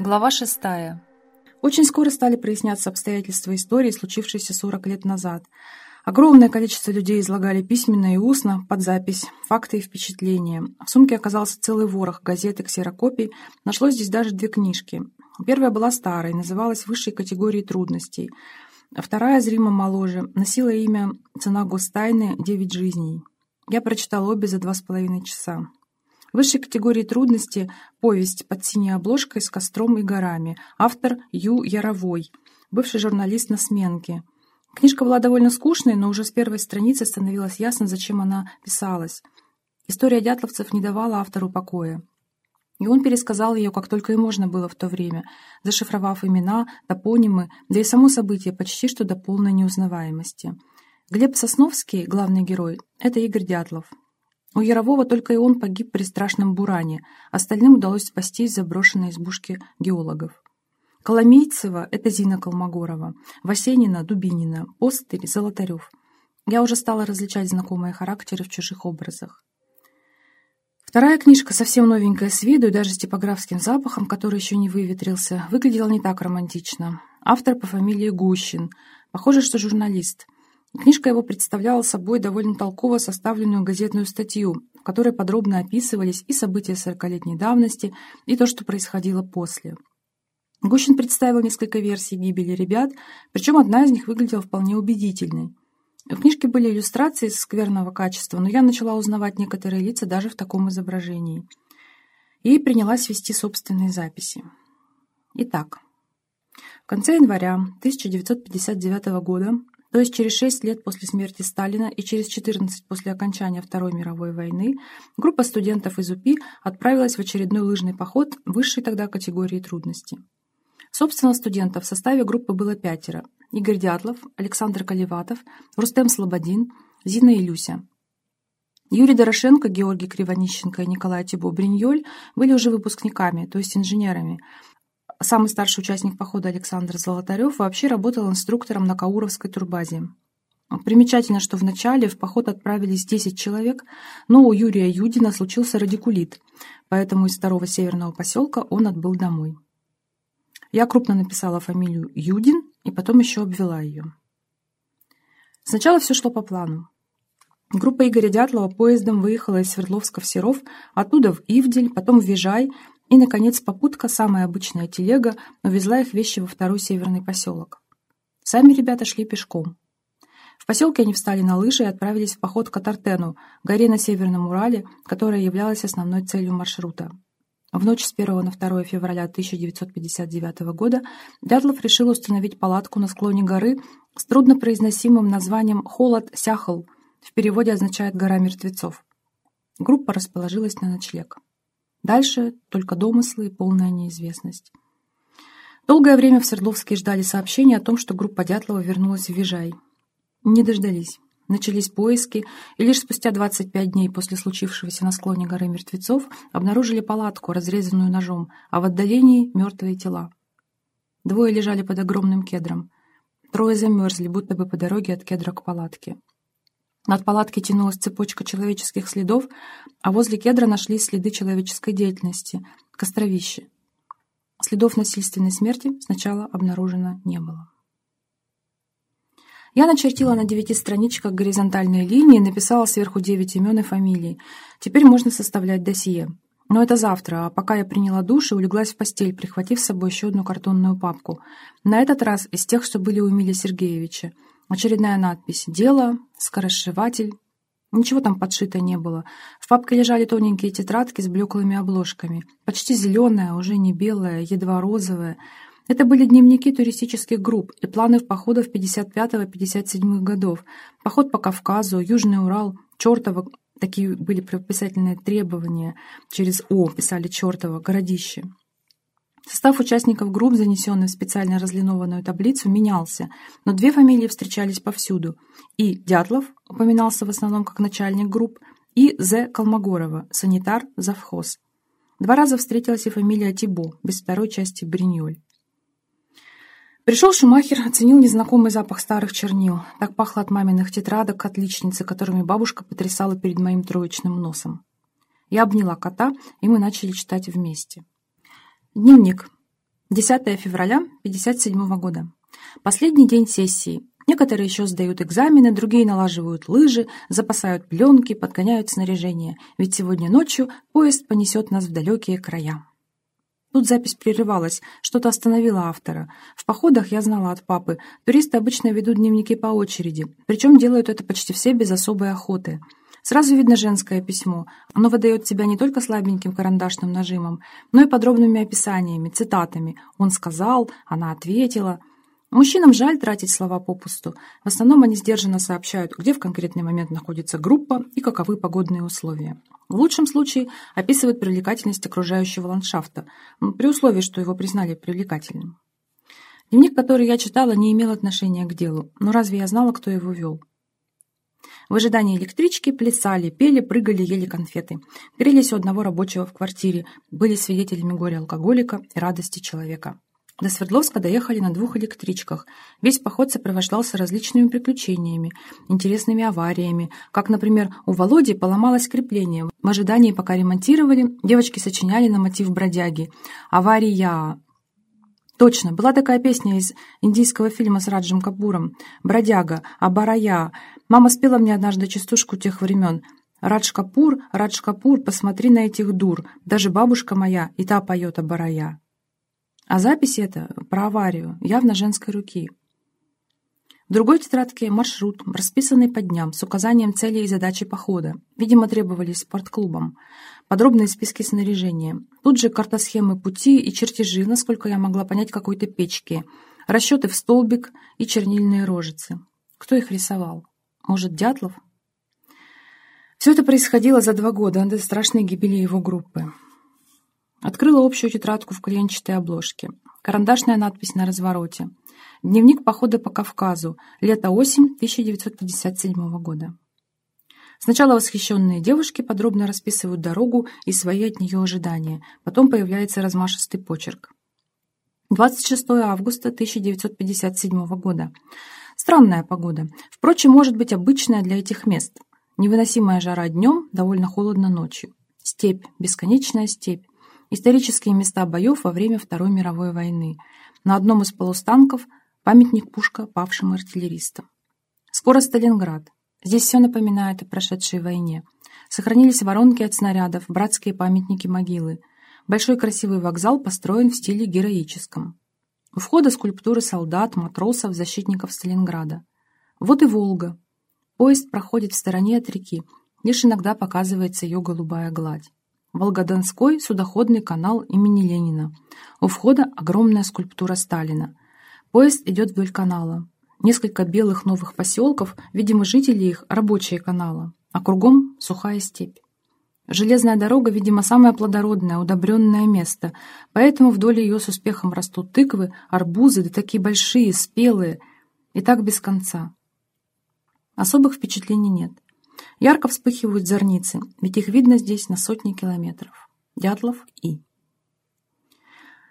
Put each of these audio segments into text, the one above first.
Глава шестая. Очень скоро стали проясняться обстоятельства истории, случившейся 40 лет назад. Огромное количество людей излагали письменно и устно, под запись, факты и впечатления. В сумке оказался целый ворох газет и ксерокопий. Нашлось здесь даже две книжки. Первая была старой, называлась «Высшей категории трудностей». Вторая, зримо моложе, носила имя «Цена гостайны. Девять жизней». Я прочитала обе за два с половиной часа. Высшей категории трудности – повесть под синей обложкой с костром и горами. Автор Ю. Яровой, бывший журналист на сменке. Книжка была довольно скучной, но уже с первой страницы становилось ясно, зачем она писалась. История дятловцев не давала автору покоя. И он пересказал ее, как только и можно было в то время, зашифровав имена, топонимы, да и само событие почти что до полной неузнаваемости. Глеб Сосновский, главный герой, это Игорь Дятлов. У Ярового только и он погиб при страшном буране, остальным удалось спастись в заброшенной избушке геологов. Коломейцева — это Зина Колмогорова, Васенина — Дубинина, Постырь — Золотарев. Я уже стала различать знакомые характеры в чужих образах. Вторая книжка, совсем новенькая с виду и даже с типографским запахом, который еще не выветрился, выглядела не так романтично. Автор по фамилии Гущин. Похоже, что журналист — Книжка его представляла собой довольно толково составленную газетную статью, в которой подробно описывались и события сорокалетней давности, и то, что происходило после. Гущин представил несколько версий гибели ребят, причем одна из них выглядела вполне убедительной. В книжке были иллюстрации скверного качества, но я начала узнавать некоторые лица даже в таком изображении. И принялась вести собственные записи. Итак, в конце января 1959 года то есть через 6 лет после смерти Сталина и через 14 после окончания Второй мировой войны, группа студентов из УПИ отправилась в очередной лыжный поход высшей тогда категории трудности. Собственно, студентов в составе группы было пятеро. Игорь Дятлов, Александр Каливатов, Рустем Слободин, Зина и Люся. Юрий Дорошенко, Георгий Кривонищенко и Николай Тибо-Бриньоль были уже выпускниками, то есть инженерами, Самый старший участник похода Александр Золотарев вообще работал инструктором на Кауровской турбазе. Примечательно, что вначале в поход отправились 10 человек, но у Юрия Юдина случился радикулит, поэтому из второго северного поселка он отбыл домой. Я крупно написала фамилию Юдин и потом еще обвела ее. Сначала все шло по плану. Группа Игоря Дятлова поездом выехала из Свердловска в Серов, оттуда в Ивдель, потом в Вижай и, наконец, попутка, самая обычная телега, увезла их вещи во второй северный поселок. Сами ребята шли пешком. В поселке они встали на лыжи и отправились в поход к Атартену, горе на Северном Урале, которая являлась основной целью маршрута. В ночь с 1 на 2 февраля 1959 года Дятлов решил установить палатку на склоне горы с труднопроизносимым названием «Холод-Сяхал», в переводе означает «гора мертвецов». Группа расположилась на ночлег. Дальше только домыслы и полная неизвестность. Долгое время в Свердловске ждали сообщения о том, что группа Дятлова вернулась в Вижай. Не дождались. Начались поиски, и лишь спустя 25 дней после случившегося на склоне горы мертвецов обнаружили палатку, разрезанную ножом, а в отдалении мертвые тела. Двое лежали под огромным кедром. Трое замерзли, будто бы по дороге от кедра к палатке. Над палаткой тянулась цепочка человеческих следов, а возле кедра нашлись следы человеческой деятельности — костровище. Следов насильственной смерти сначала обнаружено не было. Я начертила на девяти страничках горизонтальные линии и написала сверху девять имен и фамилий. Теперь можно составлять досье. Но это завтра, а пока я приняла душ и улеглась в постель, прихватив с собой еще одну картонную папку. На этот раз из тех, что были у Эмилия Сергеевича. Очередная надпись «Дело», «Скоросшиватель». Ничего там подшито не было. В папке лежали тоненькие тетрадки с блеклыми обложками. Почти зеленая, уже не белая, едва розовая. Это были дневники туристических групп и планы в походах 55-57 годов. Поход по Кавказу, Южный Урал, Чертово, такие были прописательные требования. Через О писали Чертово, городище. Состав участников групп, занесенный в специально разлинованную таблицу, менялся, но две фамилии встречались повсюду. И Дятлов упоминался в основном как начальник групп, и З. Колмогорова, санитар, завхоз. Два раза встретилась и фамилия Тибо, без второй части Бриньоль. Пришел Шумахер, оценил незнакомый запах старых чернил. Так пахло от маминых тетрадок отличницы, которыми бабушка потрясала перед моим троечным носом. Я обняла кота, и мы начали читать вместе. Дневник. 10 февраля 1957 года. Последний день сессии. Некоторые еще сдают экзамены, другие налаживают лыжи, запасают пленки, подгоняют снаряжение. Ведь сегодня ночью поезд понесет нас в далекие края. Тут запись прерывалась, что-то остановило автора. В походах я знала от папы. Туристы обычно ведут дневники по очереди, причем делают это почти все без особой охоты. Сразу видно женское письмо. Оно выдает себя не только слабеньким карандашным нажимом, но и подробными описаниями, цитатами. Он сказал, она ответила. Мужчинам жаль тратить слова попусту. В основном они сдержанно сообщают, где в конкретный момент находится группа и каковы погодные условия. В лучшем случае описывают привлекательность окружающего ландшафта, при условии, что его признали привлекательным. Дневник, который я читала, не имел отношения к делу, но разве я знала, кто его вел? В ожидании электрички плясали, пели, прыгали, ели конфеты. Грелись у одного рабочего в квартире, были свидетелями горя алкоголика и радости человека. До Свердловска доехали на двух электричках. Весь поход сопровождался различными приключениями, интересными авариями. Как, например, у Володи поломалось крепление. В ожидании, пока ремонтировали, девочки сочиняли на мотив бродяги. «Авария!» Точно, была такая песня из индийского фильма с Раджем Капуром. «Бродяга», «Абарая». Мама спела мне однажды частушку тех времен. «Радж Капур, Радж Капур, посмотри на этих дур. Даже бабушка моя и та поет Абарая». А запись эта про аварию, явно женской руки. В другой тетрадке маршрут, расписанный по дням, с указанием целей и задачи похода. Видимо, требовались спортклубом подробные списки снаряжения. Тут же карта схемы пути и чертежи, насколько я могла понять, какой-то печки, расчеты в столбик и чернильные рожицы. Кто их рисовал? Может, Дятлов? Все это происходило за два года до страшной гибели его группы. Открыла общую тетрадку в клиенчатой обложке. Карандашная надпись на развороте. Дневник похода по Кавказу. Лето-осень 1957 года. Сначала восхищенные девушки подробно расписывают дорогу и свои от нее ожидания. Потом появляется размашистый почерк. 26 августа 1957 года. Странная погода. Впрочем, может быть обычная для этих мест. Невыносимая жара днем, довольно холодно ночью. Степь, бесконечная степь. Исторические места боев во время Второй мировой войны. На одном из полустанков памятник пушка павшим артиллеристам. Скоро Сталинград. Здесь все напоминает о прошедшей войне. Сохранились воронки от снарядов, братские памятники могилы. Большой красивый вокзал построен в стиле героическом. У входа скульптуры солдат, матросов, защитников Сталинграда. Вот и Волга. Поезд проходит в стороне от реки, лишь иногда показывается ее голубая гладь. Волгодонской судоходный канал имени Ленина. У входа огромная скульптура Сталина. Поезд идет вдоль канала. Несколько белых новых поселков, видимо, жители их – рабочие канала, а кругом – сухая степь. Железная дорога, видимо, самое плодородное, удобренное место, поэтому вдоль ее с успехом растут тыквы, арбузы, да такие большие, спелые, и так без конца. Особых впечатлений нет. Ярко вспыхивают зорницы, ведь их видно здесь на сотни километров. Дятлов и.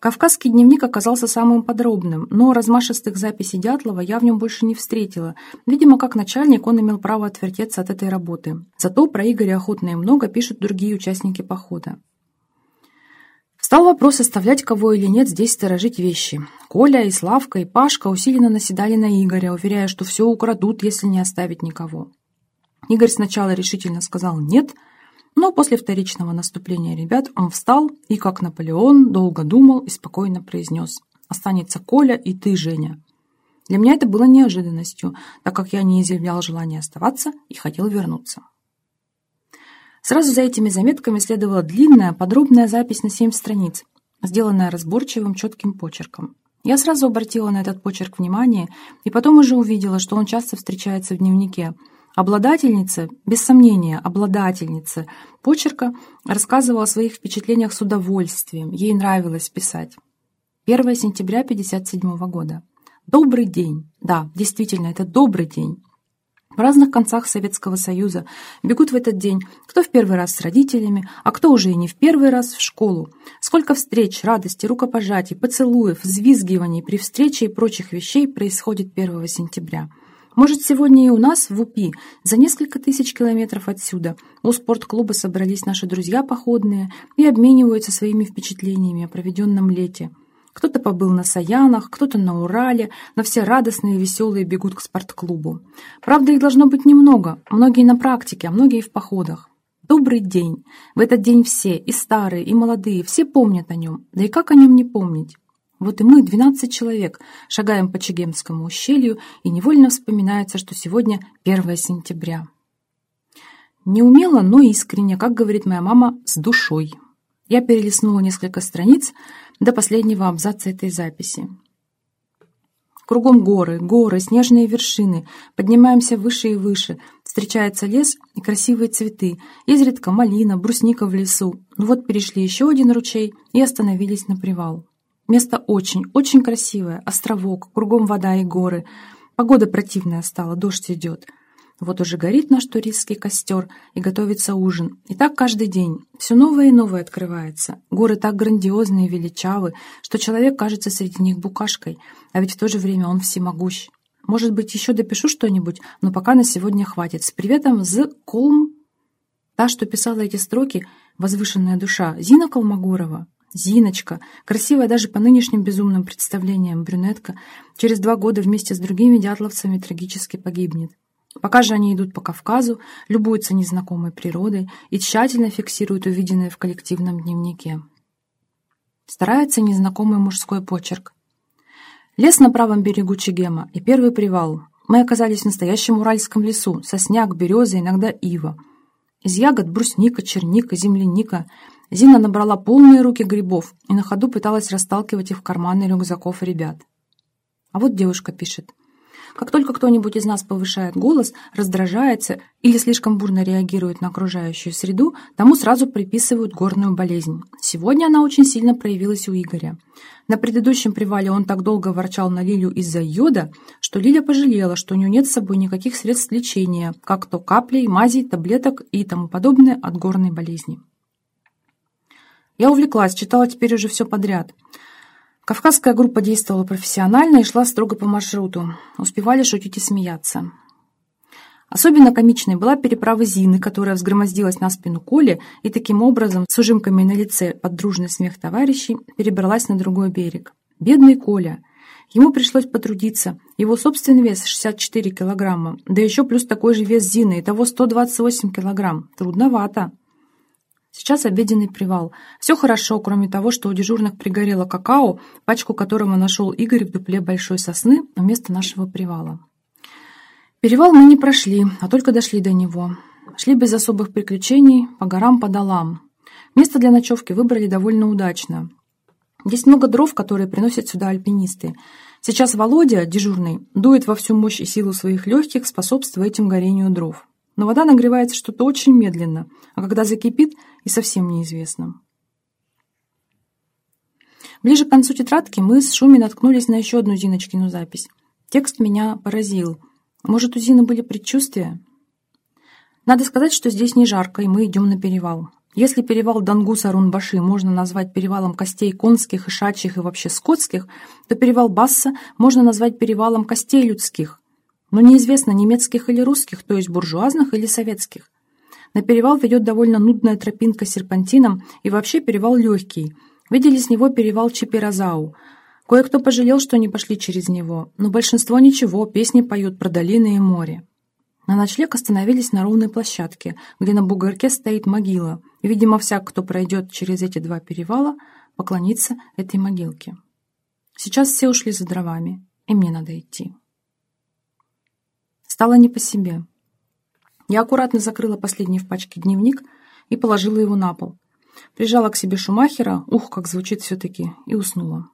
Кавказский дневник оказался самым подробным, но размашистых записей Дятлова я в нем больше не встретила. Видимо, как начальник он имел право отвертеться от этой работы. Зато про Игоря охотно и много пишут другие участники похода. Стал вопрос, оставлять кого или нет здесь сторожить вещи. Коля и Славка и Пашка усиленно наседали на Игоря, уверяя, что все украдут, если не оставить никого. Игорь сначала решительно сказал «нет», но после вторичного наступления ребят он встал и, как Наполеон, долго думал и спокойно произнес «Останется Коля и ты, Женя». Для меня это было неожиданностью, так как я не изъявлял желания оставаться и хотел вернуться. Сразу за этими заметками следовала длинная, подробная запись на семь страниц, сделанная разборчивым, четким почерком. Я сразу обратила на этот почерк внимание и потом уже увидела, что он часто встречается в дневнике – Обладательница, без сомнения, обладательница почерка рассказывала о своих впечатлениях с удовольствием, ей нравилось писать. 1 сентября 1957 года. Добрый день. Да, действительно, это добрый день. В разных концах Советского Союза бегут в этот день кто в первый раз с родителями, а кто уже и не в первый раз в школу. Сколько встреч, радости, рукопожатий, поцелуев, взвизгиваний при встрече и прочих вещей происходит 1 сентября – может, сегодня и у нас, в УПИ, за несколько тысяч километров отсюда, у спортклуба собрались наши друзья походные и обмениваются своими впечатлениями о проведенном лете. Кто-то побыл на Саянах, кто-то на Урале, но все радостные и веселые бегут к спортклубу. Правда, их должно быть немного, многие на практике, а многие в походах. Добрый день! В этот день все, и старые, и молодые, все помнят о нем. Да и как о нем не помнить? Вот и мы, 12 человек, шагаем по Чегемскому ущелью, и невольно вспоминается, что сегодня 1 сентября. Не умело, но искренне, как говорит моя мама, с душой. Я перелистнула несколько страниц до последнего абзаца этой записи. Кругом горы, горы, снежные вершины. Поднимаемся выше и выше. Встречается лес и красивые цветы. Изредка малина, брусника в лесу. Ну вот перешли еще один ручей и остановились на привал. Место очень, очень красивое. Островок, кругом вода и горы. Погода противная стала, дождь идет. Вот уже горит наш туристский костер и готовится ужин. И так каждый день. Все новое и новое открывается. Горы так грандиозные и величавы, что человек кажется среди них букашкой, а ведь в то же время он всемогущ. Может быть, еще допишу что-нибудь, но пока на сегодня хватит. С приветом, з Колм... Та, что писала эти строки, возвышенная душа, Зина Колмогорова. Зиночка, красивая даже по нынешним безумным представлениям брюнетка, через два года вместе с другими дятловцами трагически погибнет. Пока же они идут по Кавказу, любуются незнакомой природой и тщательно фиксируют увиденное в коллективном дневнике. Старается незнакомый мужской почерк. Лес на правом берегу Чегема и первый привал. Мы оказались в настоящем уральском лесу. Сосняк, береза, иногда ива. Из ягод брусника, черника, земляника. Зина набрала полные руки грибов и на ходу пыталась расталкивать их в карманы рюкзаков ребят. А вот девушка пишет. Как только кто-нибудь из нас повышает голос, раздражается или слишком бурно реагирует на окружающую среду, тому сразу приписывают горную болезнь. Сегодня она очень сильно проявилась у Игоря. На предыдущем привале он так долго ворчал на Лилю из-за йода, что Лиля пожалела, что у нее нет с собой никаких средств лечения, как то каплей, мазей, таблеток и тому подобное от горной болезни. Я увлеклась, читала теперь уже все подряд – Кавказская группа действовала профессионально и шла строго по маршруту. Успевали шутить и смеяться. Особенно комичной была переправа Зины, которая взгромоздилась на спину Коли и таким образом, с ужимками на лице под дружный смех товарищей, перебралась на другой берег. Бедный Коля! Ему пришлось потрудиться. Его собственный вес 64 килограмма, да еще плюс такой же вес Зины, и того 128 килограмм. Трудновато. Сейчас обеденный привал. Все хорошо, кроме того, что у дежурных пригорело какао, пачку которого нашел Игорь в дупле большой сосны вместо нашего привала. Перевал мы не прошли, а только дошли до него. Шли без особых приключений, по горам, по долам. Место для ночевки выбрали довольно удачно. Здесь много дров, которые приносят сюда альпинисты. Сейчас Володя, дежурный, дует во всю мощь и силу своих легких, способствуя этим горению дров. Но вода нагревается что-то очень медленно, а когда закипит, и совсем неизвестно. Ближе к концу тетрадки мы с Шуми наткнулись на еще одну Зиночкину запись. Текст меня поразил. Может, у Зины были предчувствия? Надо сказать, что здесь не жарко, и мы идем на перевал. Если перевал Дангус-Арун-Баши можно назвать перевалом костей конских и шачьих и вообще скотских, то перевал Басса можно назвать перевалом костей людских, но неизвестно немецких или русских, то есть буржуазных или советских. На перевал ведет довольно нудная тропинка с серпантином, и вообще перевал легкий. Видели с него перевал Чиперазау. Кое-кто пожалел, что не пошли через него, но большинство ничего, песни поют про долины и море. На ночлег остановились на ровной площадке, где на бугорке стоит могила, и, видимо, всяк, кто пройдет через эти два перевала, поклонится этой могилке. Сейчас все ушли за дровами, и мне надо идти. Стало не по себе. Я аккуратно закрыла последний в пачке дневник и положила его на пол. Прижала к себе Шумахера, ух, как звучит все-таки, и уснула.